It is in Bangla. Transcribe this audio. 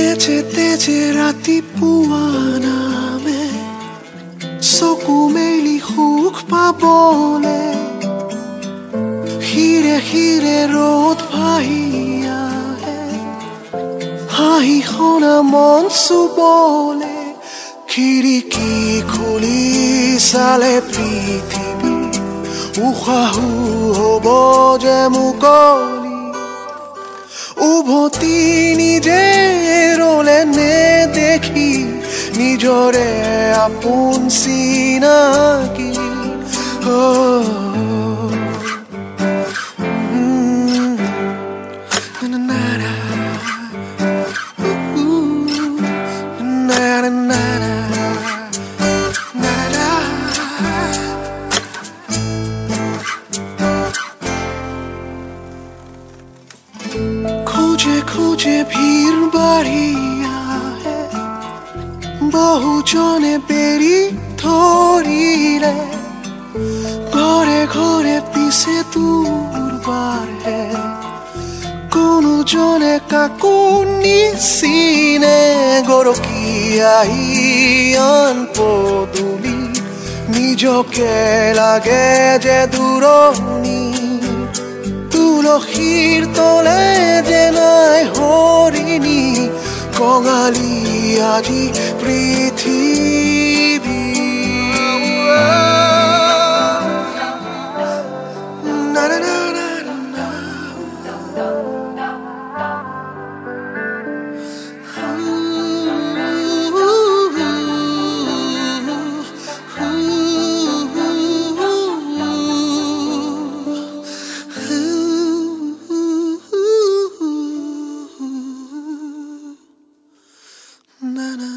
তেজে তেজে ৰাতিপুৱা নামে চকু মেলি সুখ হিৰে হিৰে ৰ'দ ভাহি আহে হাঁহি শুনা মন চুবলে খিৰিকী খুলি চালে পৃথিৱী উশাহু হ'ব যে মুকলি। উভতি নিজে ৰলে নেদেখি নিজৰে আপোন চিনাকি oh, mm, na-na-na-na. Ooh, na-na-na-na. Na-na-na. খুঁজে খুঁজে ভিড় বাড়িয়া হে বহুজনে বেরি ধরিলে, ঘরে ঘরে পিছে দুর্বার হে কোনো জনে কাকো নিচিনে গৰকীয়াই আন পদূলি, নিজকে লাগে যে দূৰণি। তুলসীৰ তলে যে নাই হৰিণী, কঙালী আজি পৃথিৱী TV. Na,